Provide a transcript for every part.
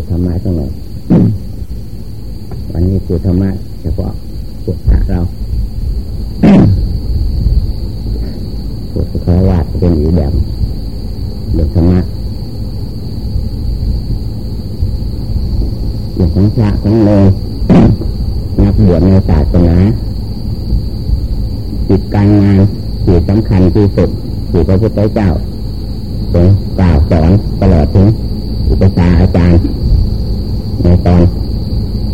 พูดธรรมะสักหน่อยวันนี้พูดธรรมะเฉพาะพวกพระเราพูดสุขาวาสเป็นอีกแบบเรื่องธรรมะเรื่องของพระของเลยนักบวชในศาสนาจิตการงานที่สำคัญที่สุดที่พระพุทธเจ้าทรงกล่าวสอนตลอดถึงอุปชาอาจารย์ ในตอน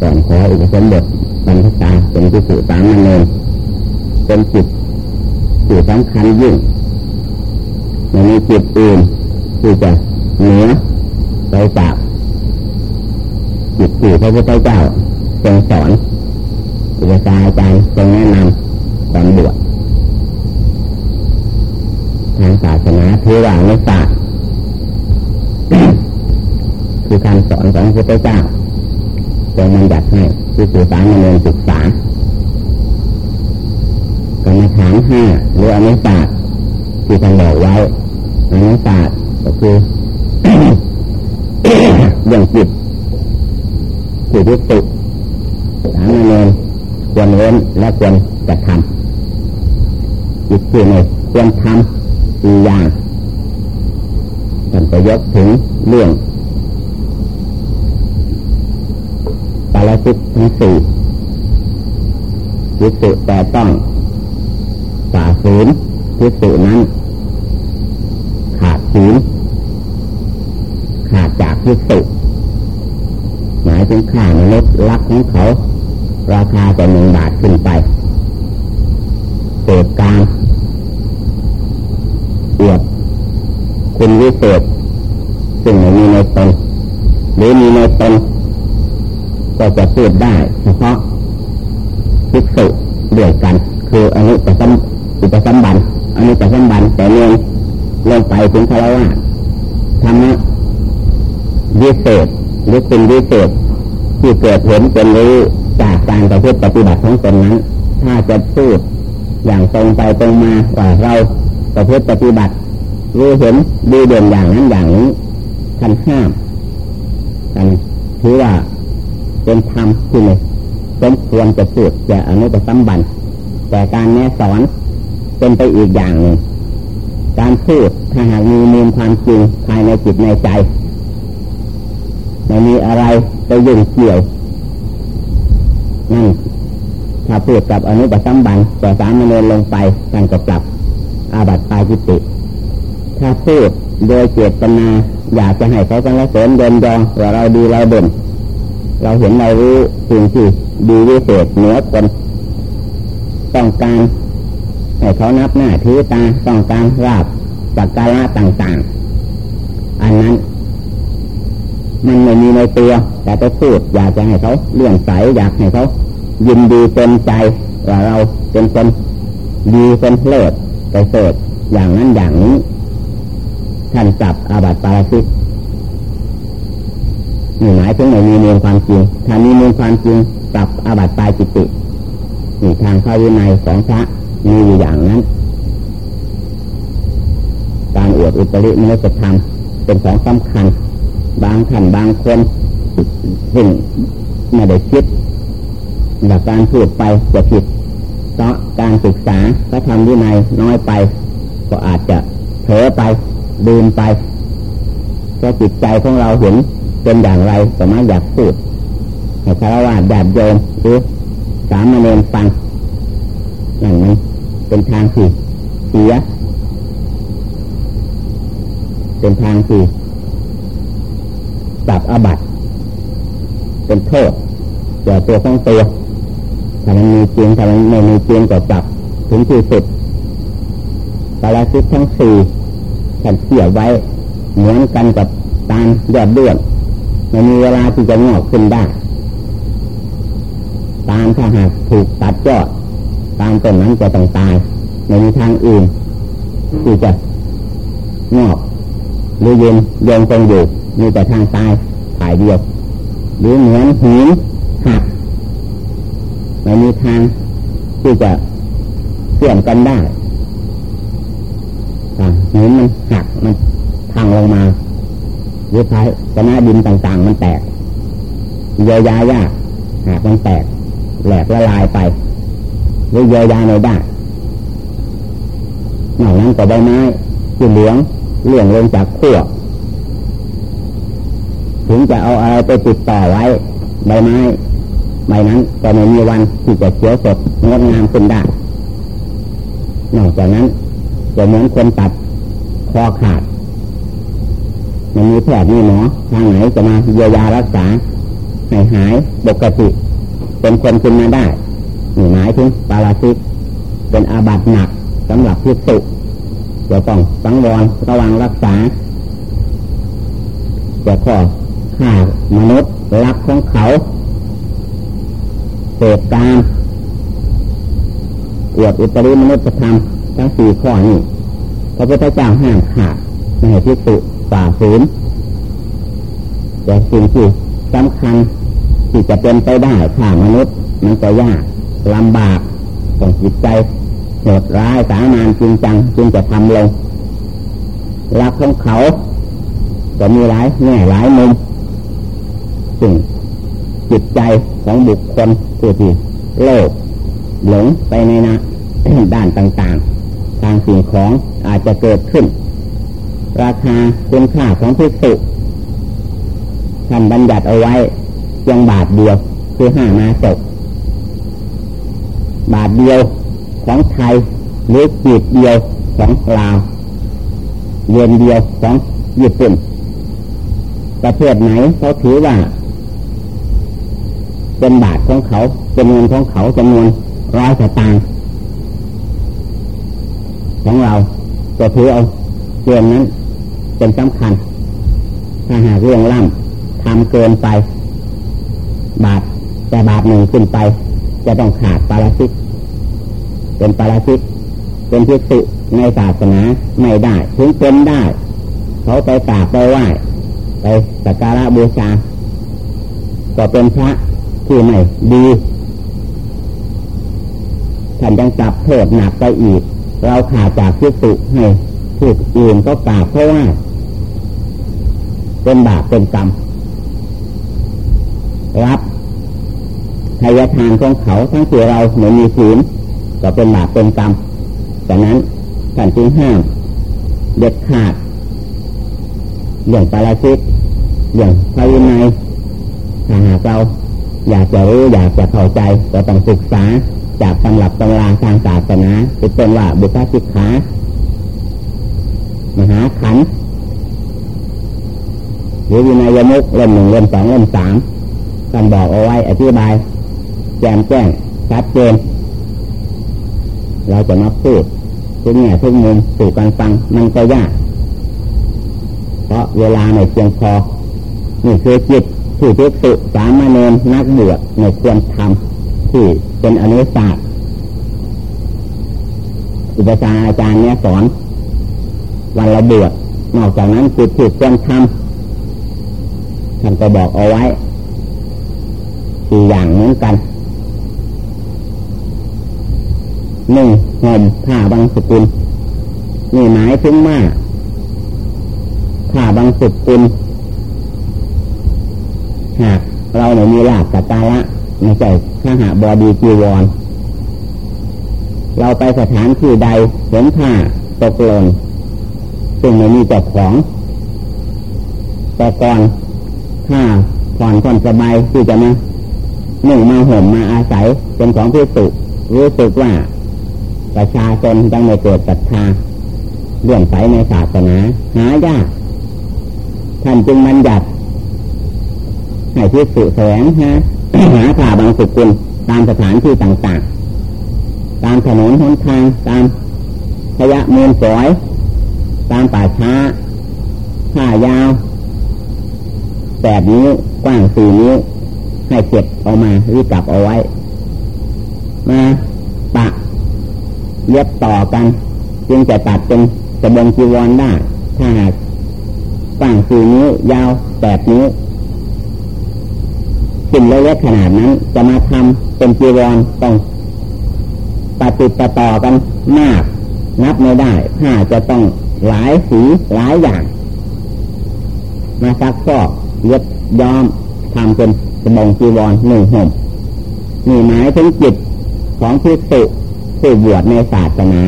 ก่อนขออุปสมบทบรรพชาเป็นที่สุสามนันเองเป็นจิตที่อสำคัญยิ่งไม่มีจิตอื่นที่จะเหนือไปจากจิตที่พระพุทธเจ้าทรงสอนอุปชาอาจารย์ทรงแนะนำตอนบวชทางศาสนาถือว่าไม่ศาสคือการสอนของพระพุทธเจ้า ทรงมันจัดให้ที่สื่อสารมาเรียนศึกษากรรมฐานห้าหรืออนุศาสตร์ที่ท่านบอกไว้อนุศาสตร์ก็คือเรื่องจิตจิตที่สุสามเณรควรเว้นและควรจะทำจิตที่ไม่ควรทำสี่อย่างท่านก็ยกถึงเรื่อง ปาราสิตทั้งสี่จิตสุแต่ต้องฝ่าฝืนจิตสุนั้น ขาดศีลขาดจากจิตสุหมายถึงค่ามนุษย์รักของเขา ราคาจะหนึ่งบาทขึ้นไปเกิดการเอียดคุณวิเศษซึ่งไม่มีในตนหรือมีในตน จะพูดได้เฉพาะภิกษุเดียวกัน คืออนุปสัมอุปสัมบันอนุปสัมบันแต่เนื่องลงไปถึงคารวะธรรมะวิเศษหรือเป็นวิเศษที่เกิดเห็นเป็นรู้จากการประพฤติปฏิบัติของตนนั้น ถ้าจะพูดอย่างตรงไปตรงมาว่าเราประพฤติปฏิบัติรู้เห็นดีเด่นอย่างนั้นอย่างนี้ท่านห้ามท่านถือว่า เป็นธรรมที่ไม่สมควรจะพูดจะอนุปสัมบันแต่การแนะสอนเป็นไปอีกอย่างหนึ่งการพูดถ้าหากมีมูลความจริงภายในจิตในใจไม่มีอะไรไปยุ่งเกี่ยวนั่นถ้าพูดกับอนุปสัมบันต่อสามเณรลงไปการก็ปรับอาบัติปาจิติถ้าพูดโดยเจตนาอยากจะให้เขาสรรเสริญเดินยองว่าเราดีเราเด่น เราเห็นเรารู้สิ่งที่ดีวิเศษเหนือคนต้องการให้เขานับหน้าถือตาต้องการราบสักการะต่างๆ อันนั้น มันไม่มีในตัว แต่ไปพูดอยากจะให้เขาเลื่อนใสอยากให้เขายินดีเต็มใจว่าเราเป็นคนดีเป็นเลิศไปเสดอย่างนั้นอย่างนี้ท่านจับอาบัติปาราชิก นี่หมายถึงไม่มีมูลความจริง ถ้ามีมูลความจริงปรับอาบัติปาจิตตินี่ทางข้าวินัยของพระมีอยู่อย่างนั้น การอวดอุตริมนุษยธรรมเป็นของสำคัญ บางท่านบางคนซึ่งไม่ได้คิดแากการพูดไปจะผิดเพราะการศึกษาพระธรรมวินัยน้อยไป ก็อาจจะเผลอไปดื่มไปก็จิตใจของเราเห็น เป็นอย่างไรสมมติอยากพูดให้คารวะญาติโยมหรือสามเณรฟังอย่างนี้เป็นทางที่เสีย เป็นทางที่จับอบัตเป็นโทษแก่ตัวของตัวถ้ามันมีจริงถ้ามันไม่มีจริงก็จับถึงที่สุดปาราชิกทั้งสี่ฉันเสียไว้เหมือนกันกับตาลยอดเดือน ไม่มีเวลาที่จะงอกขึ้นได้ ตามถ้าหากถูกตัดยอดตามต้นนั้นจะต้องตายไม่มีทางอื่นที่จะงอกหรือยืนยังคงอยู่มีแต่ทางตายถ่ายเดียวหรือเหมือนหินหักไม่มีทางที่จะเสื่อมกันได้หินมันหักมันพังลงมา หรือท้ายชนะดินต่างๆ มันแตกเยียวยายากหากมันแตก แหลกละลายไปหรือเยียวยาในได้นอกนั้นก็ใบไม้ที่เหลืองเลี่ยงลงจากขั้วถึงจะเอาอะไรไปติดต่อไว้ใบไม้ใบนั้นก็ไม่มีวันที่จะเขียวสดงดงามขึ้นได้นอกจากนั้นจะเหมือนคนตัดคอขาด มันมีแพทย์มีหมอทางไหนจะมาเยียวยารักษาให้หายปกติเป็นคนขึ้นมาได้นี่หมายถึงปาราซิกเป็นอาบัติหนักสำหรับพิสุจะต้องสังวรระวังรักษาจะข้อฆ่ามนุษย์รักของเขาเสพกามอวดอุตริมนุษยธรรมทั้งสี่ข้อนี้พระพุทธเจ้าห้ามขาดไม่ให้พิสุ ฝ่าฝืนแต่สิ่งที่สำคัญที่จะเป็นไปได้ข่ามนุษย์ มันจะยากลำบากต้องจิตใจโหดร้ายสามานจริงจังจึงจะทำลงรักของเขาจะมีหลายแง่หลายมุมสิ่งจิตใจของบุคคลผู้ที่โลกหลงไปในนะด้านต่างๆ ทางสิ่งของอาจจะเกิดขึ้น ราคาคุณค่าของพิสุท่านบัญญัติเอาไว้เพียงบาทเดียว คือห้ามาจบบาทเดียวของไทยหรือจีบเดียวของลาวเยนเดียวของญี่ปุ่น ประเทศไหนเขาถือว่า เป็นบาทของเขาเป็นเงินของเขาจำนวนร้อยสตางค์ของเราจะถือเอาเกินนั้น เป็นสำคัญ ถ้าหากเรื่องล่ำทำเกินไป บาทแต่บาทหนึ่งขึ้นไป จะต้องขาดปาราชิกเป็นปาราชิกเป็นพิสุในศาสนาไม่ได้ ถึงเป็นได้ เขาไปกราบไปไหว้ไปสักการะบูชา ก็เป็นพระที่ไม่ดีท่านยังจับโทษหนักไปอีก เราขาดจากพิสุให้ผู้อื่นก็กราบเพราะว่า เป็นบาปเป็นกรรมรับทายทานของเขาทั้งที่เราไม่มีศีลก็เป็นบาปเป็นกรรมดังนั้นท่านจึงห้ามเด็ดขาดอย่างปาราชิกอย่างภายในถ้าหากเราอยากจะรู้อยากจะเข้าใจก็ต้องศึกษาจากตำรับตำราทางศาสนาเป็นว่าบุพสิกขามหาขัน หรือวินัยมุกเล่มหนึ่งเล่มสองเล่มสามท่านบอกเอาไว้อธิบาย แจมแจ้งชัดเจนเราจะมาพูดทุกแง่ทุกมุมสู่กันฟังมันก็ยาก เพราะเวลาในเพียงพอนี่คือจิตที่พิสุสามเณรนักบวชในควรทำที่เป็นอนุสาสอุปชาอาจารย์เนี้ยสอนวันละเบวชนอกจากนั้นจิตที่ควรทำ ท่านก็บอกเอาไว้สี่อย่างเหมือนกันหนึ่งห่มผ้าบางสกุลนี่หมายถึงว่าผ้าบางสกุลหากเราไม่มีลาบสักการะไม่ใช่ข้าหาบอดีจีวร เราไปสถานที่ใดเห็นผ้าตกหล่นซึ่งไม่มีเจ้าของ แต่ก่อน ผ้าผ่อนผ่อนสบายที่จะมาหนึ่งมาห่มมาอาศัยเป็นของพิสุรู้สึกว่า ประชาชนยังไม่เกิดศรัทธาเรื่องใสในศาสนาหายากท่านจึงมันหยัดให้พิสุแสวงหาหาผ่าบางสุกุลตามสถานที่ต่างๆ ตามถนนหนทางตามขยะมูลฝอย ตามป่าช้าผ้ายาว แปดนิ้วกว้างสี่นิ้ว ให้เก็บออกมารีบกลับเอาไว้ มาปะเย็บต่อกัน จึงจะตัดเป็นสบงจีวรได้ถ้าหากกว้างสี่นิ้วยาวแปดนิ้วสิ่งเล็กขนาดนั้น จะมาทำเป็นจีวรต้องปฏิปต่อกันมาก นับไม่ได้ถ้าจะต้องหลายสีหลายอย่าง มาซักฟอก เย็บย้อมทำเป็นสบงจีวรหนึ่งห่มมีหมายถึงจิตของพิสุผู้บวชในศาสนา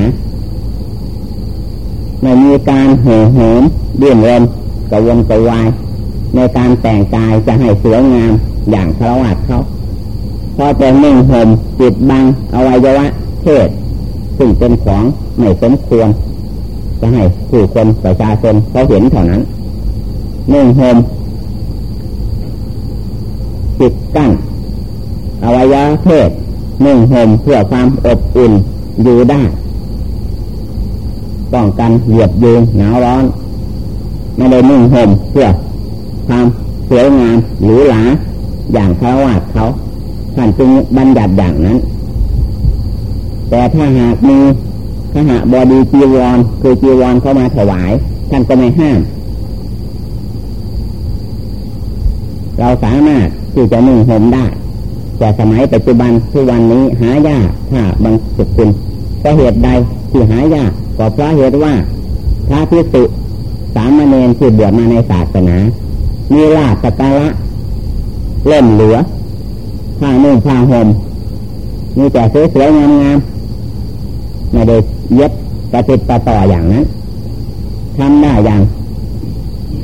ไม่มีการเห่อเหิมเดี่ยนเรนกระวนกระวาย ในการแต่งกายจะให้สวยงามอย่างคารวะเขาพอจะนึ่งห่มจิตบังอวัยวะเพศซึ่งเป็นของไม่สมควรจะให้ผู้คนประชาชนเขาเห็นเท่านั้นหนึ่งห่ม จิตกั้นอวัยวะเพศหนึ่งห่มเพื่อความอบอุ่นอยู่ได้ป้องกันเหยียบยืนหนาวร้อนไม่ได้นึ่งห่มเพื่อความสวยงามหรือหลาอย่างเขาวาดเขาท่านจึงบัญญัติอย่างนั้น แต่ถ้าหากมีขหาบอดีจีวร คือจีวรเข้ามาถวาย ท่านก็ไม่ห้าม เราสามารถ ที่จะนึ่งห่มได้ แต่สมัยปัจจุบันทุกวันนี้หายากถ้าบางสุกุลก็เหตุใดที่หายากก็เพราะเหตุว่าพระพิสุสามเณรที่บวชมาในศาสนา มีลาภสการะเล่มเหลือผ้านุ่งผ้าห่มมีแต่สวยๆงามๆไม่ได้เย็บปฏิดปต่ออย่างนั้นทำได้อย่าง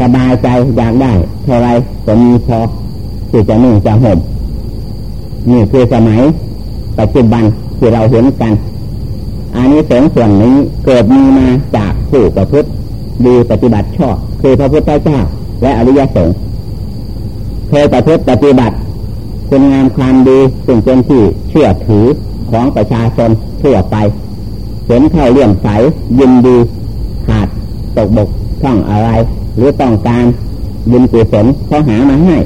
สบายใจอยากได้เท่าไรก็มีพอ ที่จะนุ่งจะห่มนี่คือสมัยปัจจุบันที่เราเห็นกัน อันนี้สงส่วนนี้เกิดมีมาจากผู้ประพฤติดีปฏิบัติชอบ คือพระพุทธเจ้า และอริยสงฆ์เคยประพฤติปฏิบัติคุณงามความดีซึ่งเป็นที่เชื่อถือของประชาชนทั่วไป เห็นเข้าเลี่ยมใสยินดีขาดตกบกท่องอะไร หรือต้องการบุญกุศลเขาหามาให้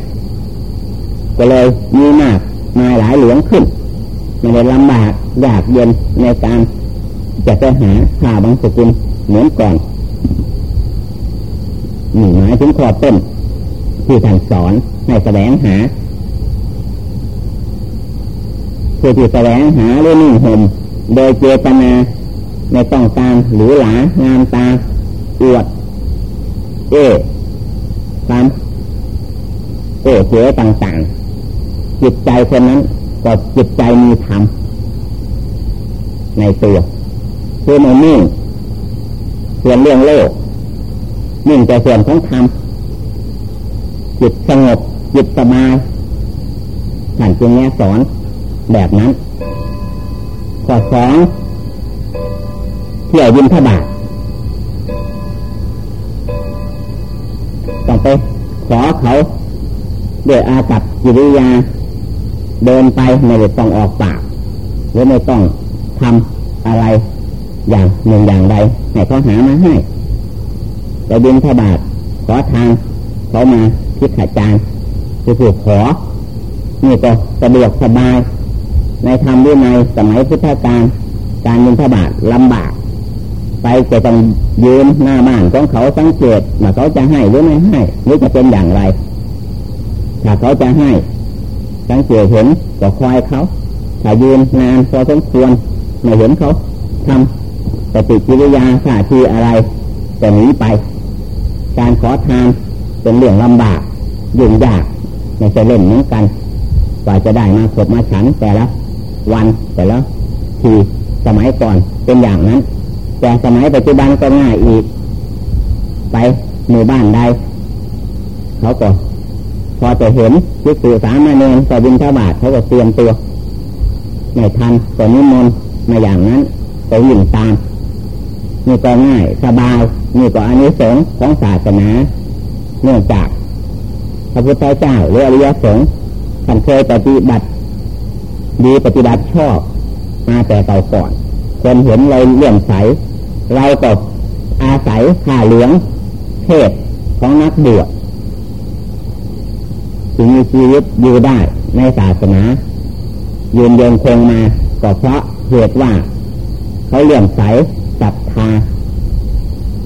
ก็เลยมีมากมาหลายหลวงขึ้นไม่ได้ลำบากยากเย็นในการจะไปหาข่าบางสกุลเหมือนก่อนนี่หมายถึงข้อต้นที่ท่านสอนให้แสวงหาเพื่อที่แสวงหาเรื่องนิ่งห่มโดยเจตนาในต้องการหรือหลางานตาอวด เอ๊ความโอ้เจ๋ต่างๆ จิตใจคนนั้นก็จิตใจมีธรรมในตัวคือมันนิ่งส่วนเรื่องโลกนิ่งแต่ส่วนของธรรมจิตสงบจิตสบายท่านจึงแนะสอนแบบนั้นข้อสองเที่ยวยินทบาทต้องไปขอเขาด้วยอาตับกิริยา เดินไปไม่ได้ต้องออกปากหรือไม่ต้องทำอะไรอย่างหนึ่งอย่างใดให้เขาหามาให้ไปบินทบาทขอทางเขามาพิขาจารคือผูกขอนี่ก็สะดวกสบาย ในธรรมด้วยในสมัยพุทธกาลการบินทบาทลำบาก ไปจะต้องยืนหน้าบ้านของเขาสังเกตว่าเขาจะให้หรือไม่ให้หรือจะเป็นอย่างไร ถ้าเขาจะให้ สังเกตเห็นก็คอยเขาถ้ายืนนานพอสมควรไม่เห็นเขาทำปฏิกิริยาท่าทีอะไรจะหนีไป การขอทานเป็นเรื่องลำบากยุ่งยากไม่ใช่เล่นเหมือนกันกว่าจะได้มาขบมาฉันแต่ละวันแต่ละทีสมัยก่อนเป็นอย่างนั้น แต่สมัยปัจจุบันก็ง่ายอีก ไปหมู่บ้านใดเขาก็ พอจะเห็นที่สื่อสามาเนนต่บินทบาทเขาก็เตรียมตัวไม่ทันก็นิมนต์มาอย่างนั้นก็วิ่งตามนี่ก็ง่ายสบายนี่ก็อันนี้สงของศาสนาเนื่องจาก พระพุทธเจ้าหรืออริยสงฆ์ท่านเคยปฏิบัติ ดีปฏิบัติชอบ มาแต่เก่าก่อนคนเห็นเราเลื่อมใส เราก็อาศัยข่าเหลืองเทศของนักบวช ที่มีชีวิตอยู่ได้ในศาสนา ยืนยงคงมาก็เพราะเหตุว่า เขาเลื่อมใสศรัทธา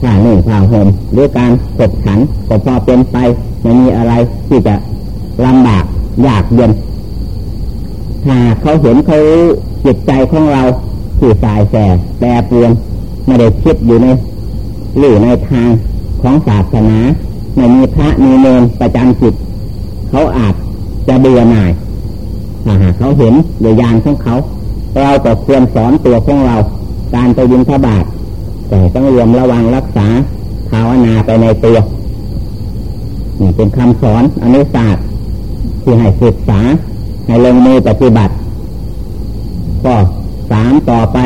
ถ้าหนึ่งผ่าห่มหรือการขบขันก็พอเป็นไปไม่มีอะไรที่จะลำบากยากเย็นถ้าเขาเห็นเขาจิตใจของเราที่สายแสแปรปรวนไม่ได้คิดอยู่ในหรือในทางของศาสนาไม่มีพระมีเนรประจำจิต เขาอาจจะเบื่อหน่ายถ้าหาเขาเห็นโดยยานของเขาเราก็ควรสอนตัวของเรา การไปยินทบาทแต่ต้องรวมระวังรักษาภาวนาไปในตัวนี่เป็นคำสอนอนุศาสตร์ที่ให้ศึกษาให้ลงมือปฏิบัติ ก็สามต่อไป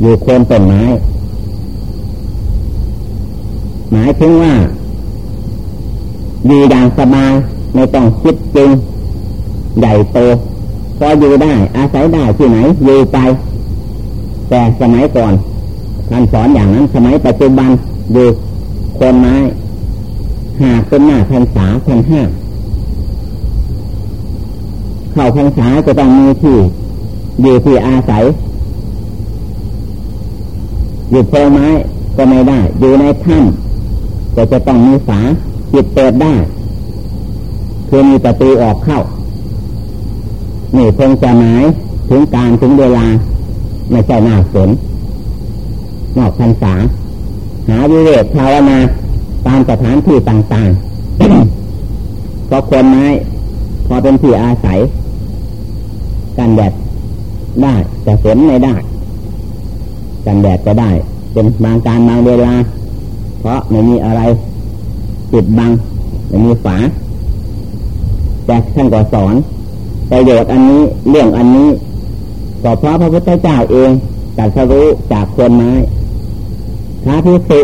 อยู่โคนต้นไม้หมายถึงว่าอยู่อย่างสบาย ไม่ต้องคิดจริงใหญ่โตพออยู่ได้ อาศัยได้ที่ไหนอยู่ไป แต่สมัยก่อนท่านสอนอย่างนั้นสมัยปัจจุบันอยู่คนไม้หากเป็นหน้าพรรษาพันห้าเข้าพรรษาจะต้องมีที่อยู่ที่อาศัย อยู่โพไม้ก็ไม่ได้ อยู่ในถ้ำก็จะต้องมีฝาจิตเปิดได้ คือมีประตูออกเข้านี่คงจะหมายถึงการถึงเวลาไม่ใช่หน้าฝนนอกพรรษา หาวิเวกภาวนาตามสถานที่ต่างๆก็ควรไม้พอเป็นที่อาศัย กันแดดได้แต่ฝนไม่ได้ กันแดดจะได้ เป็นบางการบางเวลา เพราะไม่มีอะไรปิดบังไม่มีฝา แต่ท่านก็สอน ประโยชน์อันนี้เรื่องอันนี้ก็เพราะพระพุทธเจ้าเองตัดสรู้จากคนไม้พระพิสุ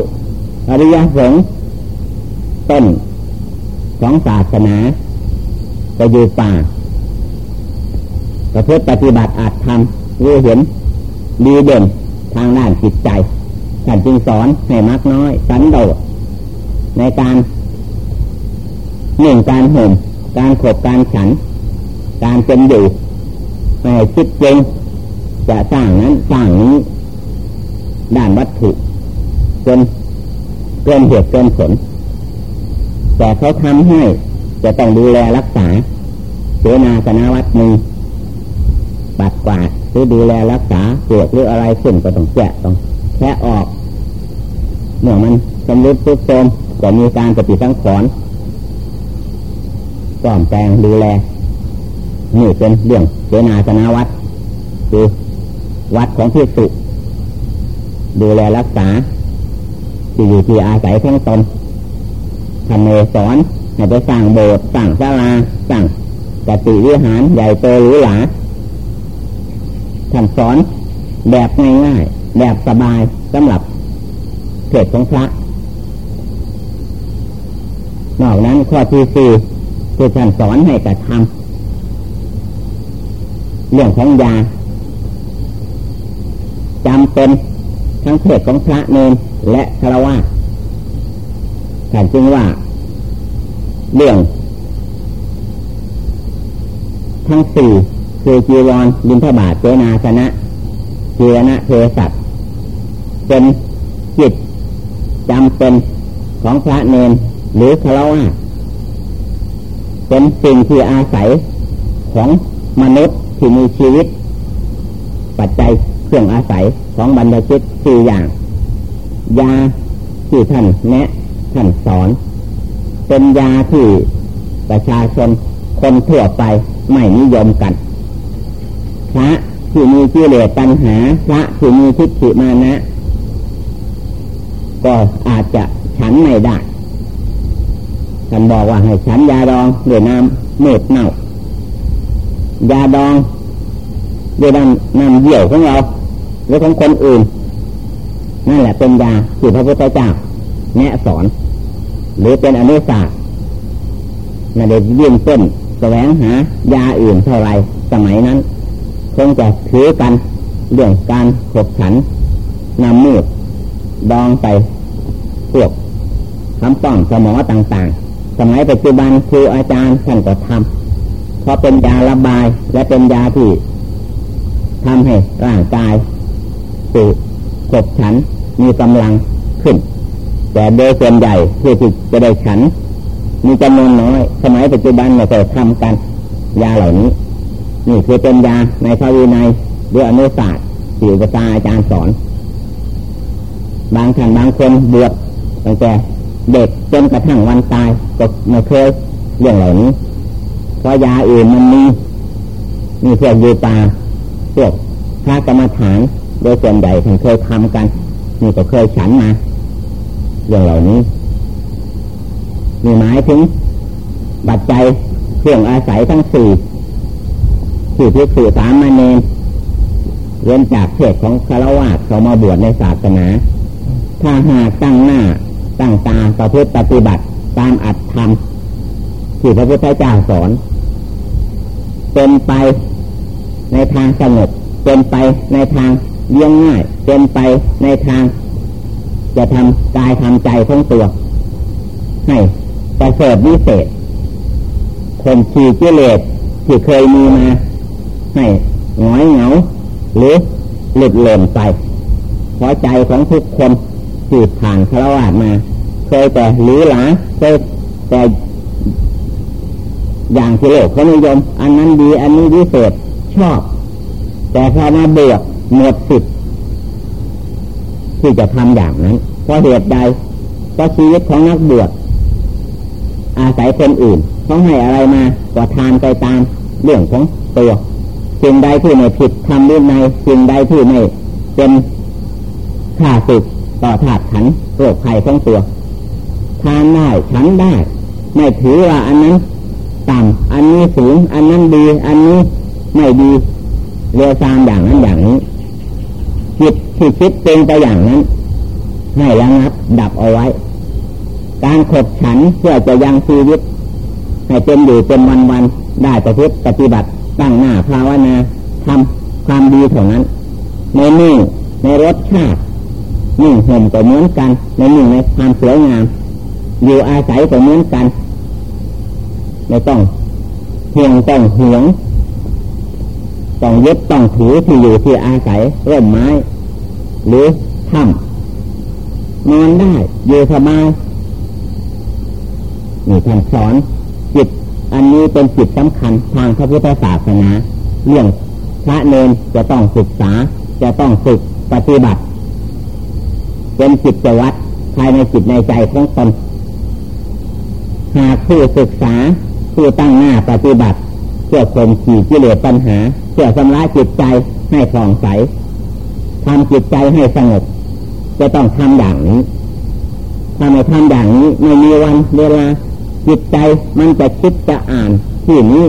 อริยสงฆ์ต้นของศาสนาก็อยู่ป่าประพฤติปฏิบัติอาจทำรู้เห็นดีเด่นทางด้านจิตใจท่านจึงสอนให้มักน้อยสันโดษในการหนึ่งการห่ม การขบการฉัน การเป็นอยู่ไม่คิดจริงจะสร้างนั้นสร้างนี้ ด้านวัตถุจนเกินเหตุเกินผล แต่เขาทำให้จะต้องดูแลรักษาเสนาสนาวัดมีปัดกวาดหรือดูแลรักษาปวดหรืออะไรขึ้นก็ต้องแกะต้องแค่ออกเมื่อมันสำรุดทุกโทมก็มีการปฏิสังขรณ์ ซ่อมแปลงดูแลนี่เป็นเรื่องเจนาสนาวัดคือวัดของพิสุดูแลรักษาที่อยู่ที่อาศัยทั้งตนทำเนสอนให้ไปสร้างโบสถ์สร้างศาลาสร้างกติวิหารใหญ่โตหรือหลาท่านสอนแบบง่ายๆแบบสบายสำหรับเกิดของพระนอกนั้นข้อที่สี่ คือท่านสอนให้กระทำเรื่องของยาจำเป็นทั้งเพศของพระเนนและคารวะท่านจึงว่า เรื่อง ทั้งสี่คือจีวรบินทบาทเจนาสนะจีรณะเทสัตเป็นจิตจำเป็นของพระเนนหรือคารวะ เป็นสิ่งที่อาศัยของมนุษย์ที่มีชีวิต ปัจจัยเครื่องอาศัยของบรรดาจิตสี่อย่าง ยาที่ท่านแนะท่านสอน เป็นยาที่ประชาชนคนทั่วไปไม่นิยมกัน พระที่มีกิเลสตัณหา พระที่มีทิฏฐิมานะ ก็อาจจะฉันไม่ได้ ท่านบอกว่าให้ฉันยาดองด้วยน้ำเมืดเน่ายาดองด้วยน้ำน้ำเยี่ยวของเราหรือของคนอื่น นั่นแหละเป็นยาที่พระพุทธเจ้าแนะสอน หรือเป็นอนุสาสนั่นเด็กยื่นต้นแสวงหายาอื่นเท่าไรสมัยนั้นคงจะถือกันเรื่องการขบฉันนำมืดดองไปพวกคำป้องสมอต่างๆ สมัยปัจจุบันครูอาจารย์ท่านก็ทำเพราะเป็นยาระบายและเป็นยาที่ทำให้ร่างกายสูดกบฉันมีกำลังขึ้น แต่โดยส่วนใหญ่ที่จะได้ฉัน มีจำนวนน้อย สมัยปัจจุบันเราจะทำกัน ยาเหล่านี้ นี่คือเป็นยาในพระวินัยหรืออนุศาสตร์ที่อุปชาอาจารย์สอน บางท่านบางคนบวชตั้งแต่เด็กจนกระทั่งวันตาย ก็ไม่เคยเรื่องเหล่านี้เพราะยาอื่นมันมีมีพวกยูตาพวกพระกรรมฐาน โดยส่วนใหญ่ท่านเคยทำกันนี่ก็เคยฉันมาอย่างเหล่านี้มีหมายถึงบัตรใจเครื่องอาศัยทั้งสี่ที่พิสูจสามมาเนนเว้นจากเพศของคารวะเขามาบวชในศาสนา ถ้าหากตั้งหน้าตั้งตาประพฤติปฏิบัติ ตามอัตธรรมที่พระพุทธเจ้าสอน เป็นไปในทางสงบเป็นไปในทางเลี้ยงง่าย เป็นไปในทาง จะทำกายทำใจของตัว ให้ประเสริฐวิเศษคนขี่กิเลสที่เคยมีมา ให้หงอยเหงา หรือหลุดหล่นไปเพราะใจของทุกคนที่ผ่านคารวะมา เคยแต่หรือหลาเคยแต่อย่างที่โลกเขานิยม อันนั้นดี อันนี้วิเศษชอบ แต่พอมาเบื่อหมดสิทธิ์ที่จะทำอย่างนั้นเพราะเหตุใดเพราะชีวิตของนักบวชอาศัยคนอื่นเขาให้อะไรมาก็ทานไปตามเรื่องของตัวสิ่งใดที่ไม่ผิดทำด้วยในสิ่งใดที่ไม่เป็นข่าศึกต่อถาดขันโรคภัยของตัว ทานได้ฉันได้ ไม่ถือว่าอันนั้นต่ำอันนี้สูง อันนั้นดี อันนี้ไม่ดีเรียวซามอย่างนั้นอย่างนี้จิตที่คิดเป็นไปอย่างนั้นให้ระงับดับเอาไว้ การขดฉันเพื่อจะยังชีวิตให้เป็นอยู่เป็นวันวันได้ประพฤติปฏิบัติตั้งหน้าภาวนาทำความดีเท่านั้น ในนิ่ในรสชาตินิ่งห่มก็เหมือนกัน ในนิ่ในความสวยงาม อยู่อาศัยก็เหมือนกัน ไม่ต้องเพียงต้องเหวงต้องยึดต้องถือที่อยู่ที่อาศัยร่มไม้ หรือถ้ำนอนได้อยู่สบายนี่ท่านสอนจิต อันนี้เป็นจิตสำคัญทางพระพุทธศาสนาเรื่องพระเนนจะต้องศึกษา จะต้องฝึกปฏิบัติ เป็นจิตจวัดภายในจิตในใจของตน หากผู้ศึกษาผู้ตั้งหน้าปฏิบัติเพื่อข่มขี่กิเลสปัญหาเพื่อชำระจิตใจให้ผ่องใสทำจิตใจให้สงบจะต้องทำอย่างนี้ถ้าไม่ทำอย่างนี้ไม่มีวันเวลาจิตใจมันจะคิดจะอ่านที่นี้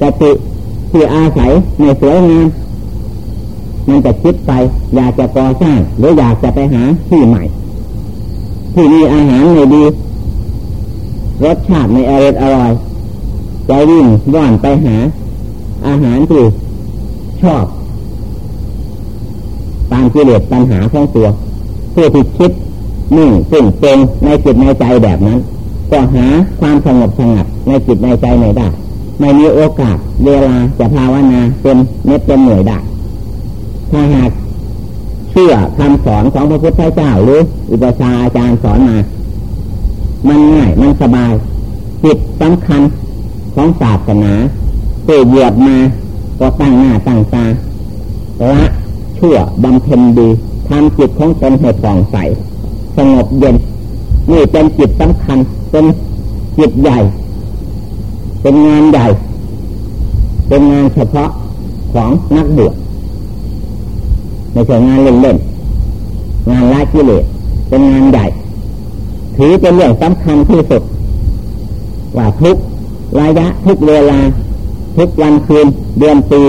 จะติที่อาศัยในสวยงามมันจะคิดไป อยากจะก่อสร้างหรืออยากจะไปหาที่ใหม่ ที่มีอาหารไม่ดี รสชาติไม่อร่อยอร่อยใจวิ่งว่อนไปหา อาหารที่ชอบ ตามกิเลสปัญหาของตัวผู้ที่คิดนิ่งซึ่งเป็นในจิตในใจแบบนั้น ก็หาความสงบสงัดในจิตในใจไม่ได้ ไม่มีโอกาสเวลาจะภาวนาเป็นเม็ดเป็นหน่วยได้ถ้าหากเชื่อคำสอนของพระพุทธเจ้าหรืออุปชาอาจารย์สอนมา มันง่าย มันสบายจิตสำคัญของศาสนาเพื่อเหยียบมาก็ตั้งหน้าตั้งตาละชั่วบำเพ็ญดีทำจิตของตนให้ผ่องใสสงบเย็นนี่เป็นจิตสำคัญ เป็นจิตใหญ่ เป็นงานใหญ่ เป็นงานเฉพาะของนักบวชไม่ใช่งานเล่นๆงานละกิเลสเป็นงานใหญ่ ถือเป็นเรื่องสำคัญที่สุด ว่าทุกระยะทุกเวลา ทุกวันคืน เดือนปี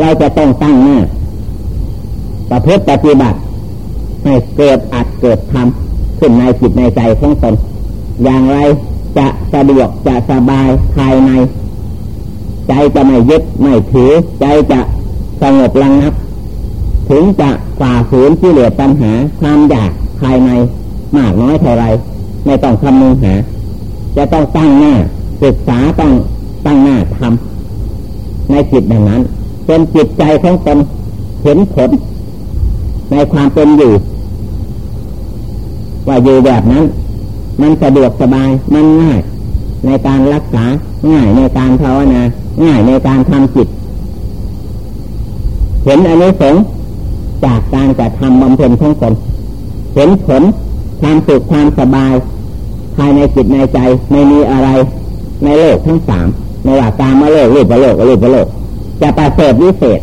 เราจะต้องตั้งหน้าประพฤติปฏิบัติให้เกิดอัดเกิดทำขึ้นในจิตในใจของตนอย่างไรจะสะดวกจะสบายภายใน ใจจะไม่ยึดไม่ถือ ใจจะสงบระงับ ถึงจะฝ่าฝืนที่เหลือปัญหาความอยากภายใน มากน้อยเท่าไรไม่ต้องคำนึงหา จะต้องตั้งหน้าศึกษาต้องตั้งหน้าทำในจิตดังนั้นเป็นจิตใจของตนเห็นผล ในความเป็นอยู่ ว่าอยู่แบบนั้น มันสะดวกสบายมันง่าย ในการรักษาง่ายในการภาวนาง่ายในการทำจิต เห็นอันนี้สงจากการกระทำบำเพ็ญของตนเห็นผล ความสุขความสบาย ภายในจิตในใจไม่มีอะไร ในโลกทั้งสามไม่ว่าการมาโลกรูปประโลกรูปประโลก จะประเสริฐวิเศษ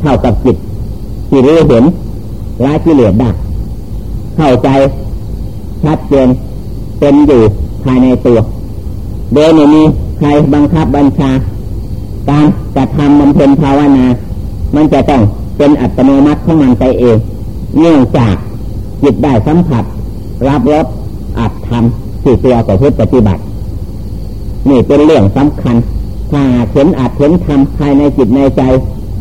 เท่ากับจิตที่รู้เห็นละกิเลสได้เข้าใจชัดเจนเป็นอยู่ภายในตัวโดยไม่มีใครบังคับบัญชา การกระทำบำเพ็ญภาวนา มันจะต้องเป็นอัตโนมัติของมันไปเอง เนื่องจาก จิตได้สัมผัส รับรสอัดทำที่ตัวกับพุทธปฏิบัติ นี่เป็นเรื่องสำคัญ ถ้าเห็นอัดเห็นทำภายในจิตในใจ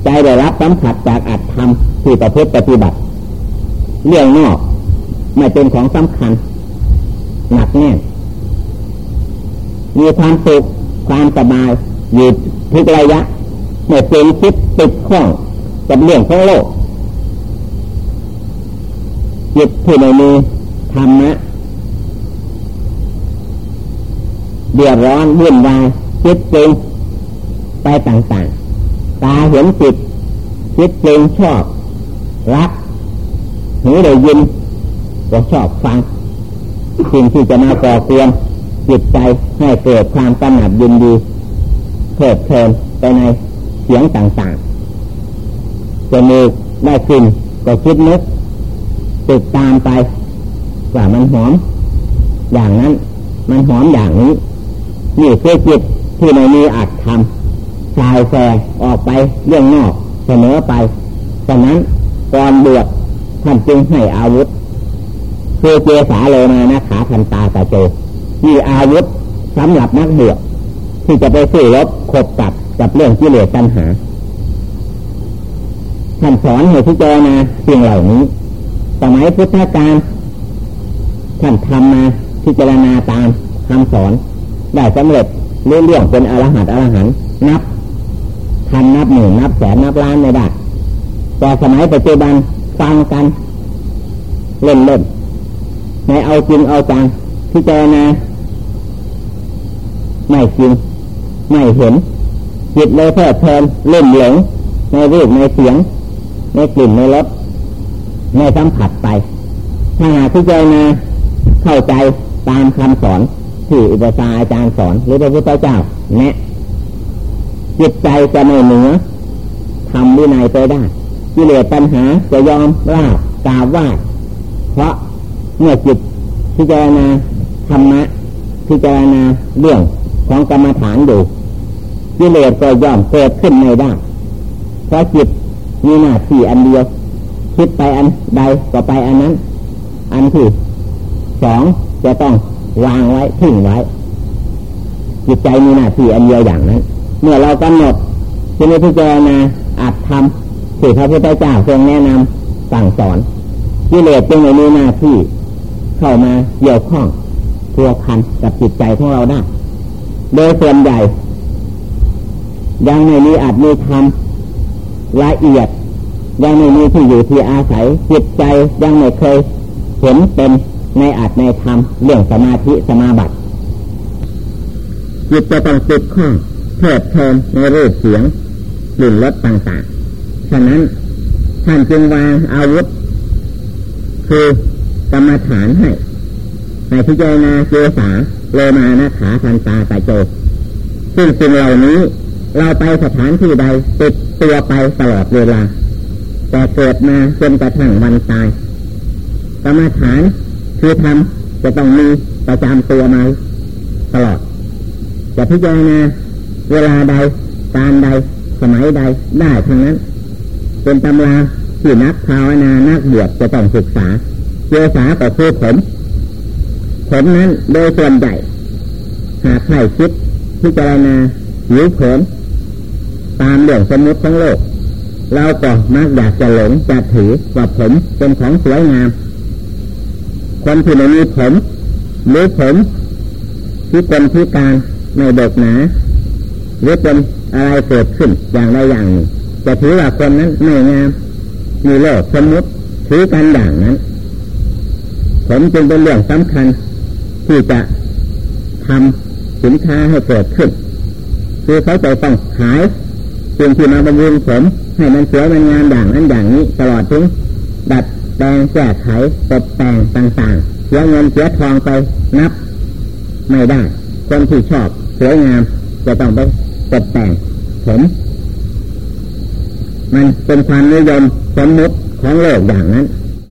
ใจได้รับสัมผัสจากอัดทำที่ประพฤติปฏิบัติ เรื่องนอกไม่เป็นของสำคัญ หนักแน่นมีความสุขความสบายอยู่ทุกระยะเมื่อเป็นคิดติดข้องกับเรื่องของโลก จิตที่ไม่มีธรรมะเดือดร้อนวุ่นวายคิดจริงไปต่างๆ ตาเห็นจิตคิดจริงชอบ รักหูได้ยินก็ชอบฟังสิ่งที่จะมาก่อเกวนจิตใจให้เกิดความกำหนัดยินดีเพลิดเพลินไปในเสียงต่างๆจะมีได้กลิ่นก็คิดนึก ติดตามไปว่ามันหอม อย่างนั้น มันหอมอย่างนี้นี่คือจิตที่ไม่มีอัดทำชายแฝออกไปเรื่องนอกเสนอไปฉะนั้นก่อนเบือดท่านจึงให้อาวุธ คือเจสาโลมานะขาทันตาตาโจมีอาวุธสำหรับนักเบือที่จะไปสู้รบขบกัดกับเรื่องกิเลสตัณหาท่านสอนให้พิจารณาสิ่งเหล่านี้ สมัยพุทธกาลท่านทำมาพิจารณาตามคำสอน ได้สำเร็จเรื่องเป็นอรหัตอรหันนับพันนับหมื่นนับแสนนับล้านไม่ได้แต่สมัยปัจจุบันฟังกัน เล่นเล่นในเอาจริงเอาจังพิจารณาไม่จริงไม่เห็นจิตเลยเพลิดเพลินเล่นหลงในรูปในเสียง ในกลิ่นในรส ในสัมผัสไปถ้าหากพิจารณาเข้าใจตามคำสอนที่อุปชาอาจารย์สอนหรือพระพุทธเจ้าแนะจิตใจจะไม่เหนือทำวินัยไปได้กิเลสปัญหาจะยอมราบกาว่าเพราะเมื่อจิตพิจารณาธรรมะพิจารณาเรื่องของกรรมฐานดูกิเลสก็ย่อมเกิดขึ้นไม่ได้เพราะจิตมีหน้าที่อันเดียว คิดไปอันใดก็ไปอันนั้น อันที่สองจะต้องวางไว้ทิ้งไว้ จิตใจมีหน้าที่อันเดียวอย่างนั้น เมื่อเรากำหนดที่นี้พิจารณาอาจทำสิ่พระพุทธเจ้าทรงแนะนำสั่งสอนกิเลสจึงไม่มีหน้าที่ เข้ามาเกี่ยวข้องพัวพันกับจิตใจของเราได้โดยส่วนใหญ่ ยังไม่มีอาจมีธรรมละเอียด ยังไม่มีที่อยู่ที่อาศัยจิตใจยังไม่เคยเห็นเป็นในอาจในธรรมเรื่องสมาธิสมาบัติจิตจะต้องติดข้องเพลิดเพลินในรูปเสียงกลิ่นรสต่างๆ ฉะนั้นท่านจึงวางอาวุธ คือกรรมฐานให้ในพิจารณาเจสาโลมานะขาทันตาตาโจซึ่งสิ่งเหล่านี้เราไปสถานที่ใดติดตัวไปตลอดเวลา แต่เกิดมาจนกระทั่งวันตายกรรมฐานคือทำจะต้องมีประจำตัวมาตลอดจะพิจารณาเวลาใดการใดสมัยใดได้ทั้งนั้น เป็นตำราที่นักภาวนานักบวชจะต้องศึกษาเจสาก็คือผมผมนั้นโดยส่วนใหญ่หากใครคิดพิจารณาหรือผลตามเรื่องสมมติของโลก เราก็มักอยากจะหลงจะถือว่าผมเป็นของสวยงาม คนที่ไม่มีผมหรือผมที่เป็นพิการไม่เบิกหนาหรือเป็นอะไรเกิดขึ้นอย่างใดอย่างหนึ่งจะถือว่าคนนั้นไม่งาม มีโลกสมมติถือกันอย่างนั้น ผมจึงเป็นเรื่องสำคัญ ที่จะทำสินค้าให้เกิดขึ้น คือเขาจะต้องขายสิ่งที่มาบำรุงผม ให้มันสวยมันงามอย่างนั้นอย่างนี้ตลอดถึง ดัดแปลงแก้ไขตกแต่งต่างๆเสียเงินเสียทองไปนับ ไม่ได้ คนที่ชอบสวยงามจะต้องไปตกแต่งผมมันเป็นความนิยมสมมติของโลกอย่างนั้น